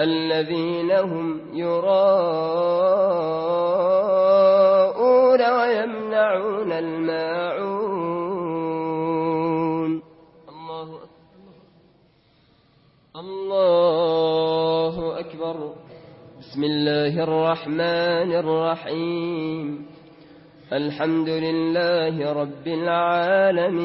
الذين هم يراءون ويمنعون الماعون. الله أكبر. الله أكبر. بسم الله الرحمن الرحيم. الحمد لله رب العالمين.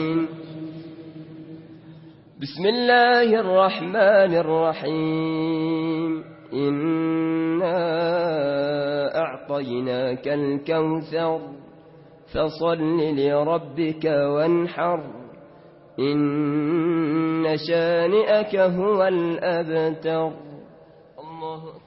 الرحيم. بسم الله الرحمن الرحيم. إنا أعطيناك الكوثر فصل لربك وانحر. إن شانئك هو الأبتر. الله أكبر.